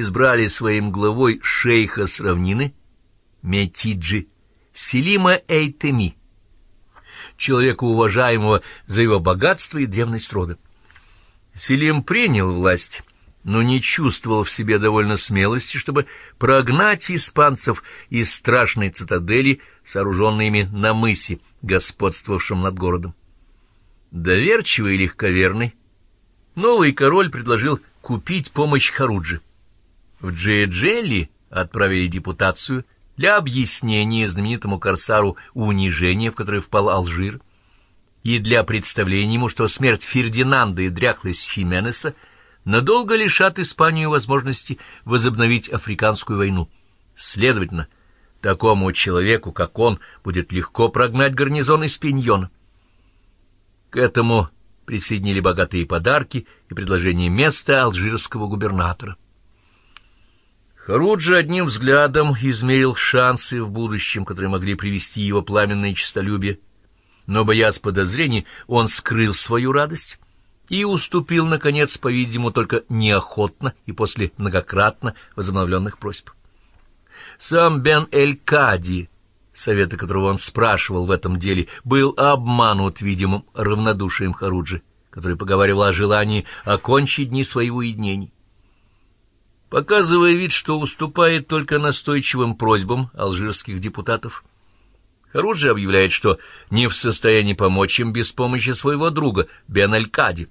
избрали своим главой шейха с равнины Метиджи Селима Эйтеми, человека уважаемого за его богатство и древность рода. Селим принял власть, но не чувствовал в себе довольно смелости, чтобы прогнать испанцев из страшной цитадели, сооруженной ими на мысе, господствовавшем над городом. Доверчивый и легковерный, новый король предложил купить помощь Харуджи. В Джеджелли отправили депутацию для объяснения знаменитому корсару унижения, в которое впал Алжир, и для представления ему, что смерть Фердинанда и дряхлость Хименеса надолго лишат Испанию возможности возобновить африканскую войну. Следовательно, такому человеку, как он, будет легко прогнать гарнизон из Пиньона. К этому присоединили богатые подарки и предложение места алжирского губернатора. Харуджи одним взглядом измерил шансы в будущем, которые могли привести его пламенное честолюбие, но, боясь подозрений, он скрыл свою радость и уступил, наконец, по-видимому, только неохотно и после многократно возобновленных просьб. Сам Бен-Эль-Кади, совета которого он спрашивал в этом деле, был обманут видимым равнодушием Харуджи, который поговаривал о желании окончить дни своего единения показывая вид, что уступает только настойчивым просьбам алжирских депутатов. Харуджи объявляет, что не в состоянии помочь им без помощи своего друга Бен-Аль-Кади.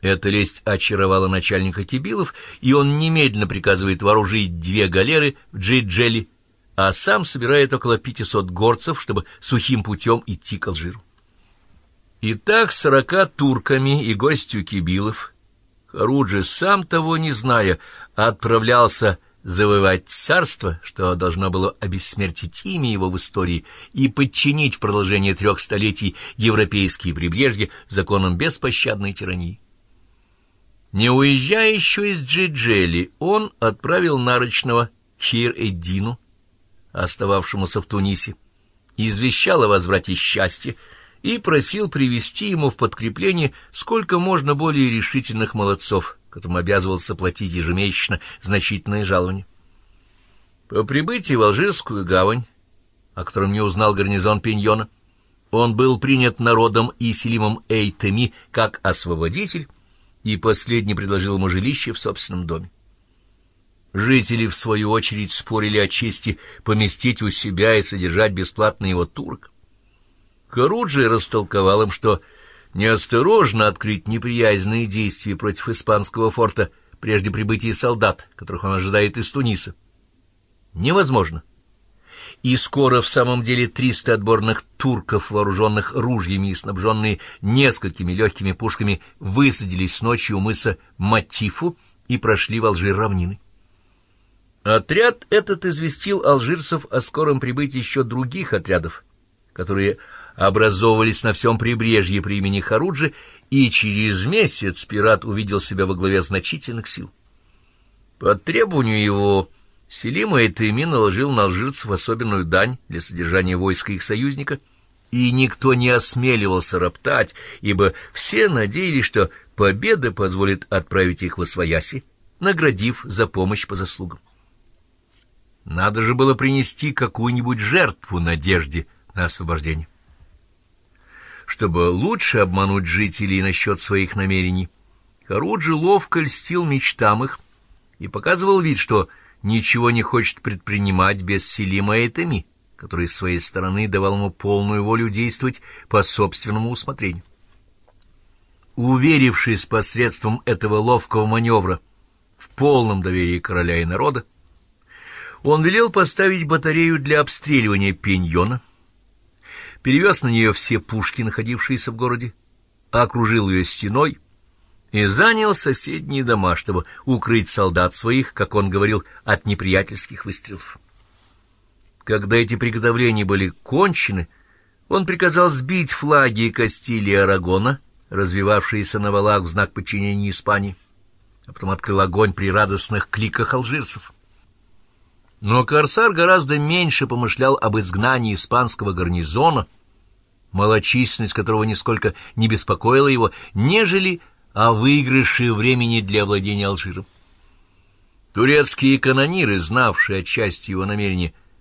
Эта лесть очаровала начальника Кибилов, и он немедленно приказывает вооружить две галеры в Джиджели, а сам собирает около 500 горцев, чтобы сухим путем идти к Алжиру. Итак, сорока турками и гостью Кибилов — Харуджи, сам того не зная, отправлялся завоевать царство, что должно было обессмертить имя его в истории и подчинить в продолжение трех столетий европейские прибрежья законам беспощадной тирании. Не уезжая еще из Джиджели, он отправил нарочного Хир-Эддину, остававшемуся в Тунисе, и извещал о возврате счастья, и просил привести ему в подкрепление сколько можно более решительных молодцов, которым обязывался платить ежемесячно значительное жалование. По прибытии в Алжирскую гавань, о котором не узнал гарнизон Пиньона, он был принят народом и Селимом Эйтеми как освободитель, и последний предложил ему жилище в собственном доме. Жители, в свою очередь, спорили о чести поместить у себя и содержать бесплатно его турок. Харуджи растолковал им, что неосторожно открыть неприязненные действия против испанского форта прежде прибытия солдат, которых он ожидает из Туниса. Невозможно. И скоро в самом деле триста отборных турков, вооруженных ружьями и снабженные несколькими легкими пушками, высадились ночью у мыса Матифу и прошли в Алжир равнины. Отряд этот известил алжирцев о скором прибытии еще других отрядов, которые образовывались на всем прибрежье при имени Харуджи, и через месяц пират увидел себя во главе значительных сил. По требованию его Селима Этеми наложил на алжирцев особенную дань для содержания войска их союзника, и никто не осмеливался роптать, ибо все надеялись, что победа позволит отправить их во свояси, наградив за помощь по заслугам. Надо же было принести какую-нибудь жертву надежде на освобождение чтобы лучше обмануть жителей насчет своих намерений. Харуджи ловко льстил мечтам их и показывал вид, что ничего не хочет предпринимать без Селима Этеми, который с своей стороны давал ему полную волю действовать по собственному усмотрению. Уверившись посредством этого ловкого маневра в полном доверии короля и народа, он велел поставить батарею для обстреливания пеньона — перевез на нее все пушки, находившиеся в городе, окружил ее стеной и занял соседние дома, чтобы укрыть солдат своих, как он говорил, от неприятельских выстрелов. Когда эти приготовления были кончены, он приказал сбить флаги Кастилии и Арагона, развивавшиеся на валах в знак подчинения Испании, а потом открыл огонь при радостных кликах алжирцев. Но Корсар гораздо меньше помышлял об изгнании испанского гарнизона, малочисленность которого нисколько не беспокоила его, нежели о выигрыше времени для владения Алжиром. Турецкие канониры, знавшие отчасти его намерения,